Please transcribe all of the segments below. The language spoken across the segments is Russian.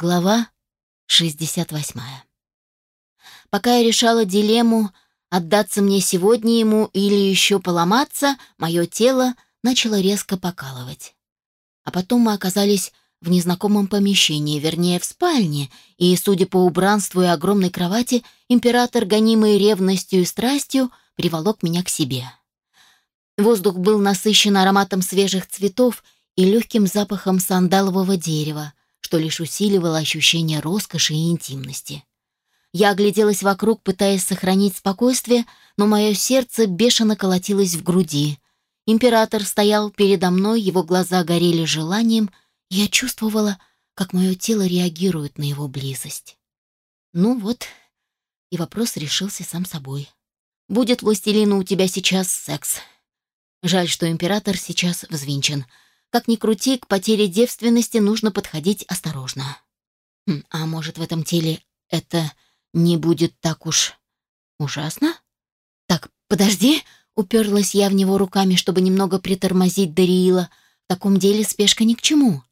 Глава 68. Пока я решала дилемму, отдаться мне сегодня ему или еще поломаться, мое тело начало резко покалывать. А потом мы оказались в незнакомом помещении, вернее, в спальне, и, судя по убранству и огромной кровати, император, гонимый ревностью и страстью, приволок меня к себе. Воздух был насыщен ароматом свежих цветов и легким запахом сандалового дерева, что лишь усиливало ощущение роскоши и интимности. Я огляделась вокруг, пытаясь сохранить спокойствие, но мое сердце бешено колотилось в груди. Император стоял передо мной, его глаза горели желанием, и я чувствовала, как мое тело реагирует на его близость. Ну вот, и вопрос решился сам собой. Будет властелину у тебя сейчас секс. Жаль, что император сейчас взвинчен — как ни крути, к потере девственности нужно подходить осторожно. Хм, а может, в этом теле это не будет так уж ужасно? Так, подожди, уперлась я в него руками, чтобы немного притормозить Дариила. В таком деле спешка ни к чему.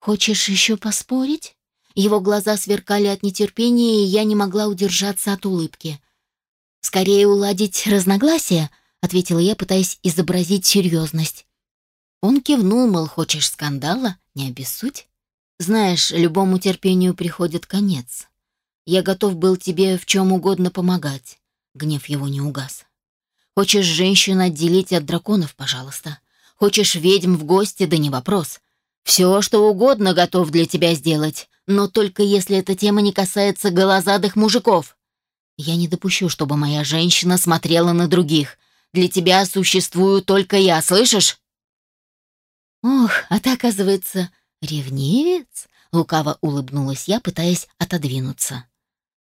Хочешь еще поспорить? Его глаза сверкали от нетерпения, и я не могла удержаться от улыбки. «Скорее уладить разногласия», — ответила я, пытаясь изобразить серьезность. Он кивнул, мол, хочешь скандала? Не обессудь. Знаешь, любому терпению приходит конец. Я готов был тебе в чем угодно помогать. Гнев его не угас. Хочешь женщину отделить от драконов, пожалуйста. Хочешь ведьм в гости, да не вопрос. Все, что угодно готов для тебя сделать, но только если эта тема не касается голозадых мужиков. Я не допущу, чтобы моя женщина смотрела на других. Для тебя существую только я, слышишь? «Ох, а ты, оказывается, ревнивец?» — лукаво улыбнулась я, пытаясь отодвинуться.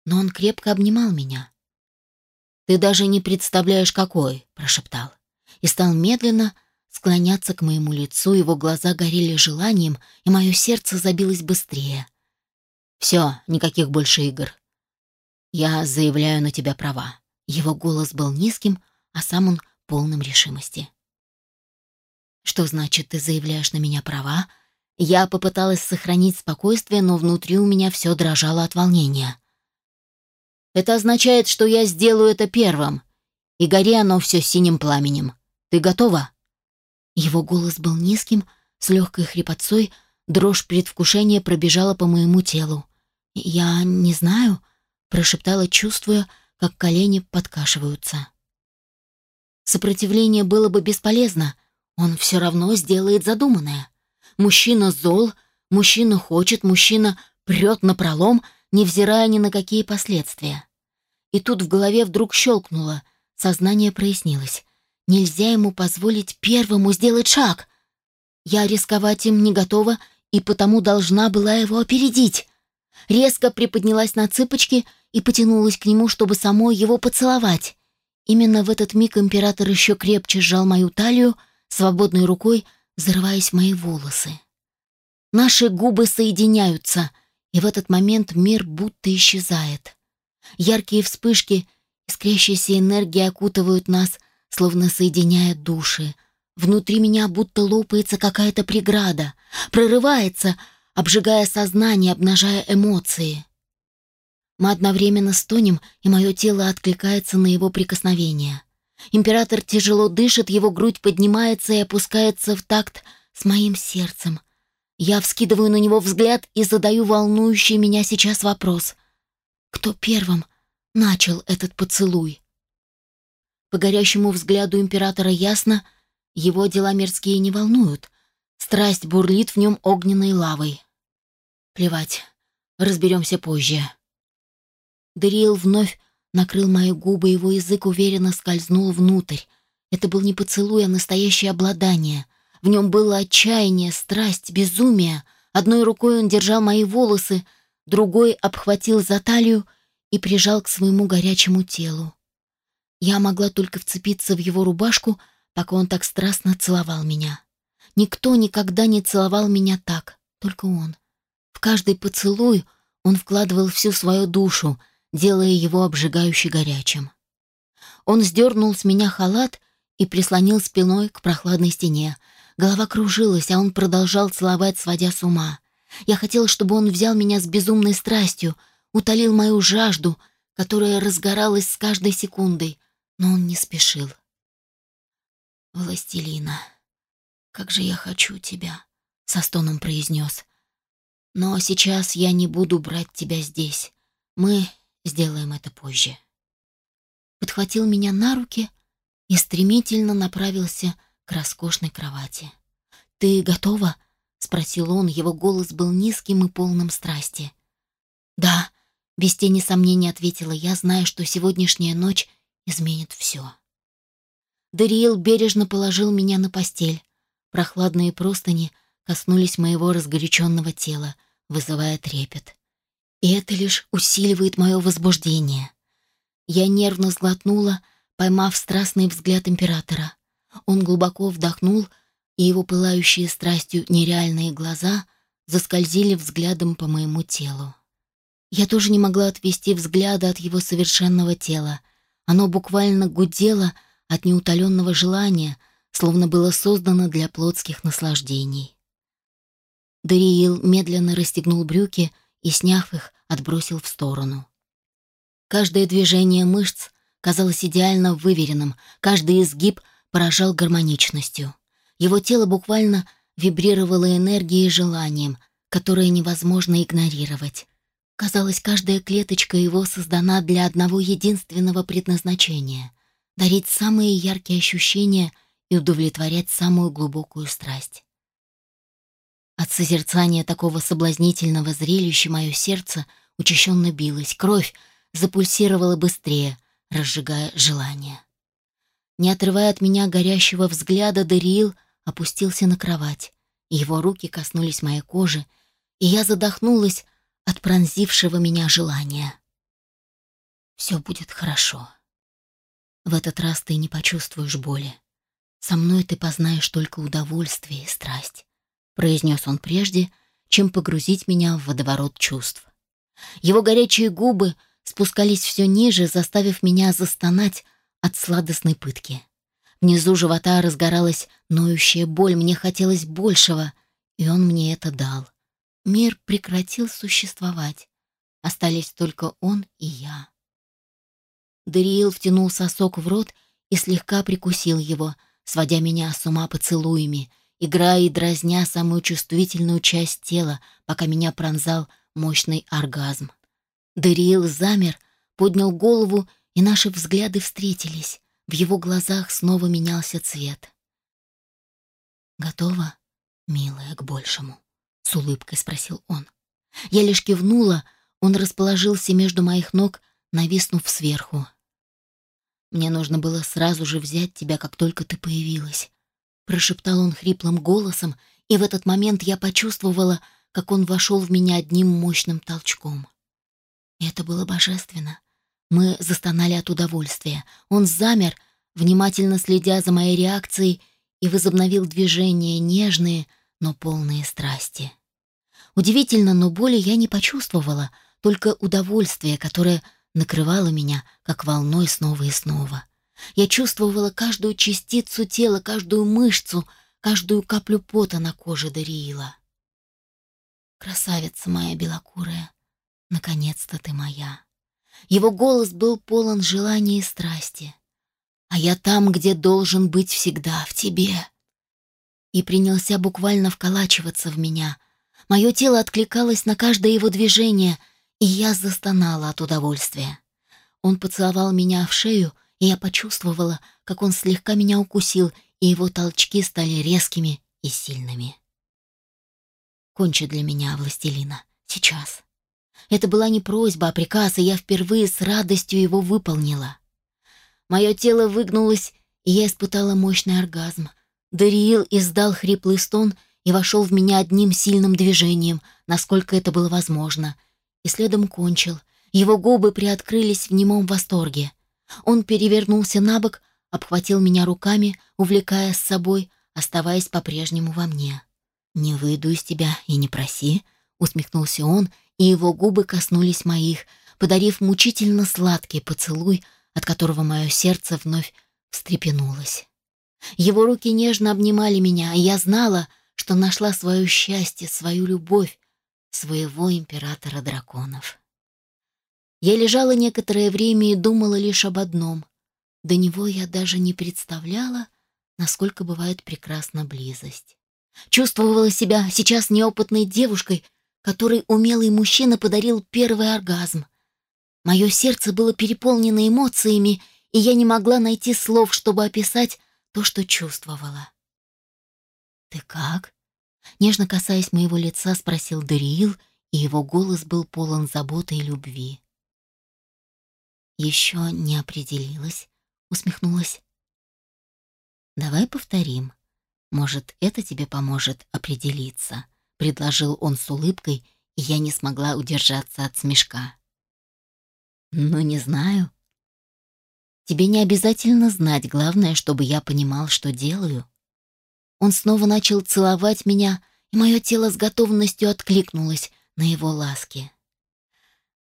Но он крепко обнимал меня. «Ты даже не представляешь, какой!» — прошептал. И стал медленно склоняться к моему лицу, его глаза горели желанием, и мое сердце забилось быстрее. «Все, никаких больше игр. Я заявляю на тебя права». Его голос был низким, а сам он полным решимости. Что значит, ты заявляешь на меня права? Я попыталась сохранить спокойствие, но внутри у меня все дрожало от волнения. Это означает, что я сделаю это первым, и гори оно все синим пламенем. Ты готова? Его голос был низким, с легкой хрипотцой, дрожь предвкушения пробежала по моему телу. «Я не знаю», — прошептала, чувствуя, как колени подкашиваются. Сопротивление было бы бесполезно — он все равно сделает задуманное. Мужчина зол, мужчина хочет, мужчина прет напролом, невзирая ни на какие последствия. И тут в голове вдруг щелкнуло, сознание прояснилось. Нельзя ему позволить первому сделать шаг. Я рисковать им не готова и потому должна была его опередить. Резко приподнялась на цыпочки и потянулась к нему, чтобы самой его поцеловать. Именно в этот миг император еще крепче сжал мою талию, свободной рукой зарываясь в мои волосы. Наши губы соединяются, и в этот момент мир будто исчезает. Яркие вспышки, искрящаяся энергия окутывают нас, словно соединяя души. Внутри меня будто лопается какая-то преграда, прорывается, обжигая сознание, обнажая эмоции. Мы одновременно стонем, и мое тело откликается на его прикосновение. Император тяжело дышит, его грудь поднимается и опускается в такт с моим сердцем. Я вскидываю на него взгляд и задаю волнующий меня сейчас вопрос. Кто первым начал этот поцелуй? По горящему взгляду императора ясно, его дела мирские не волнуют. Страсть бурлит в нем огненной лавой. Плевать, разберемся позже. Дариэл вновь накрыл мои губы, его язык уверенно скользнул внутрь. Это был не поцелуй, а настоящее обладание. В нем было отчаяние, страсть, безумие. Одной рукой он держал мои волосы, другой обхватил за талию и прижал к своему горячему телу. Я могла только вцепиться в его рубашку, пока он так страстно целовал меня. Никто никогда не целовал меня так, только он. В каждый поцелуй он вкладывал всю свою душу, делая его обжигающе горячим. Он сдернул с меня халат и прислонил спиной к прохладной стене. Голова кружилась, а он продолжал целовать, сводя с ума. Я хотела, чтобы он взял меня с безумной страстью, утолил мою жажду, которая разгоралась с каждой секундой, но он не спешил. «Властелина, как же я хочу тебя!» — со стоном произнес. «Но сейчас я не буду брать тебя здесь. Мы сделаем это позже». Подхватил меня на руки и стремительно направился к роскошной кровати. «Ты готова?» — спросил он, его голос был низким и полным страсти. «Да», — без тени сомнений ответила я, зная, что сегодняшняя ночь изменит все. Дариил бережно положил меня на постель. Прохладные простыни коснулись моего разгоряченного тела, вызывая трепет. И это лишь усиливает мое возбуждение. Я нервно сглотнула, поймав страстный взгляд императора. Он глубоко вдохнул и его пылающие страстью нереальные глаза заскользили взглядом по моему телу. Я тоже не могла отвести взгляда от его совершенного тела. Оно буквально гудело от неутоленного желания, словно было создано для плотских наслаждений. Дариил медленно расстегнул брюки и, сняв их, отбросил в сторону. Каждое движение мышц казалось идеально выверенным, каждый изгиб поражал гармоничностью. Его тело буквально вибрировало энергией и желанием, которое невозможно игнорировать. Казалось, каждая клеточка его создана для одного единственного предназначения — дарить самые яркие ощущения и удовлетворять самую глубокую страсть. От созерцания такого соблазнительного зрелища мое сердце учащенно билось, кровь запульсировала быстрее, разжигая желание. Не отрывая от меня горящего взгляда, Дариил — опустился на кровать. Его руки коснулись моей кожи, и я задохнулась от пронзившего меня желания. «Все будет хорошо. В этот раз ты не почувствуешь боли. Со мной ты познаешь только удовольствие и страсть», — произнес он прежде, чем погрузить меня в водоворот чувств. Его горячие губы спускались все ниже, заставив меня застонать от сладостной пытки. Внизу живота разгоралась ноющая боль, мне хотелось большего, и он мне это дал. Мир прекратил существовать. Остались только он и я. Дариил втянул сосок в рот и слегка прикусил его, сводя меня с ума поцелуями, играя и дразня самую чувствительную часть тела, пока меня пронзал мощный оргазм. Дариил замер, поднял голову, и наши взгляды встретились. В его глазах снова менялся цвет. «Готова, милая, к большему?» — с улыбкой спросил он. Я лишь кивнула, он расположился между моих ног, нависнув сверху. «Мне нужно было сразу же взять тебя, как только ты появилась», — прошептал он хриплым голосом, и в этот момент я почувствовала, как он вошел в меня одним мощным толчком. Это было божественно. Мы застонали от удовольствия. Он замер, внимательно следя за моей реакцией, и возобновил движения нежные, но полные страсти. Удивительно, но боли я не почувствовала, только удовольствие, которое накрывало меня, как волной снова и снова. Я чувствовала каждую частицу тела, каждую мышцу, каждую каплю пота на коже Дариила. «Красавица моя белокурая, наконец-то ты моя!» Его голос был полон желания и страсти. «А я там, где должен быть всегда, в тебе». И принялся буквально вколачиваться в меня. Мое тело откликалось на каждое его движение, и я застонала от удовольствия. Он поцеловал меня в шею, и я почувствовала, как он слегка меня укусил, и его толчки стали резкими и сильными. «Кончи для меня, властелина, сейчас». Это была не просьба, а приказ, и я впервые с радостью его выполнила. Мое тело выгнулось, и я испытала мощный оргазм. Дариил издал хриплый стон и вошел в меня одним сильным движением, насколько это было возможно, и следом кончил. Его губы приоткрылись в немом восторге. Он перевернулся на бок, обхватил меня руками, увлекая с собой, оставаясь по-прежнему во мне. «Не выйду из тебя и не проси», — усмехнулся он и его губы коснулись моих, подарив мучительно сладкий поцелуй, от которого мое сердце вновь встрепенулось. Его руки нежно обнимали меня, и я знала, что нашла свое счастье, свою любовь своего императора драконов. Я лежала некоторое время и думала лишь об одном. До него я даже не представляла, насколько бывает прекрасна близость. Чувствовала себя сейчас неопытной девушкой, которой умелый мужчина подарил первый оргазм. Мое сердце было переполнено эмоциями, и я не могла найти слов, чтобы описать то, что чувствовала. «Ты как?» Нежно касаясь моего лица, спросил Дариил, и его голос был полон заботы и любви. «Еще не определилась», — усмехнулась. «Давай повторим. Может, это тебе поможет определиться», — предложил он с улыбкой, и я не смогла удержаться от смешка. «Ну, не знаю. Тебе не обязательно знать, главное, чтобы я понимал, что делаю». Он снова начал целовать меня, и мое тело с готовностью откликнулось на его ласки.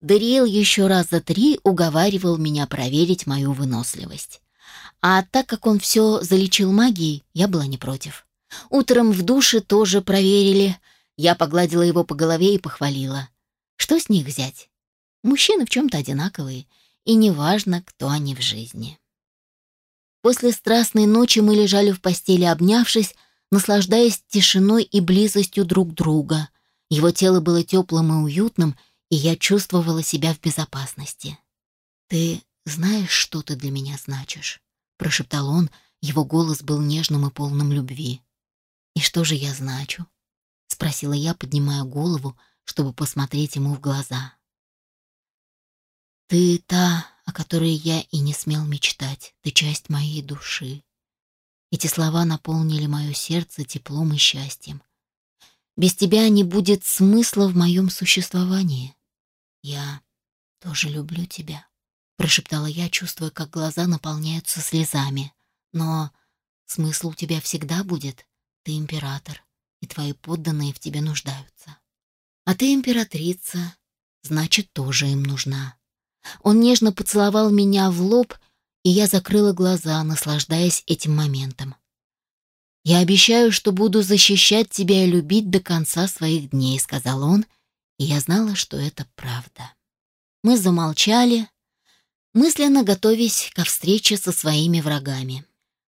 Дариэл еще раз за три уговаривал меня проверить мою выносливость. А так как он все залечил магией, я была не против. Утром в душе тоже проверили. Я погладила его по голове и похвалила. Что с них взять? Мужчины в чем-то одинаковые, и неважно, кто они в жизни. После страстной ночи мы лежали в постели, обнявшись, наслаждаясь тишиной и близостью друг друга. Его тело было теплым и уютным, и я чувствовала себя в безопасности. «Ты знаешь, что ты для меня значишь?» — прошептал он, его голос был нежным и полным любви. «И что же я значу?» — спросила я, поднимая голову, чтобы посмотреть ему в глаза. «Ты та, о которой я и не смел мечтать, ты часть моей души. Эти слова наполнили мое сердце теплом и счастьем. Без тебя не будет смысла в моем существовании. Я тоже люблю тебя, прошептала я, чувствуя, как глаза наполняются слезами. Но смысл у тебя всегда будет. Ты император, и твои подданные в тебе нуждаются. А ты императрица, значит, тоже им нужна. Он нежно поцеловал меня в лоб и я закрыла глаза, наслаждаясь этим моментом. «Я обещаю, что буду защищать тебя и любить до конца своих дней», — сказал он, и я знала, что это правда. Мы замолчали, мысленно готовясь ко встрече со своими врагами.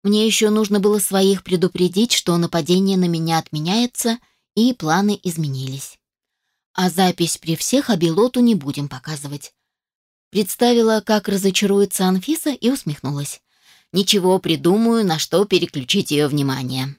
Мне еще нужно было своих предупредить, что нападение на меня отменяется, и планы изменились. А запись при всех Абилоту не будем показывать. Представила, как разочаруется Анфиса и усмехнулась. Ничего, придумаю, на что переключить ее внимание.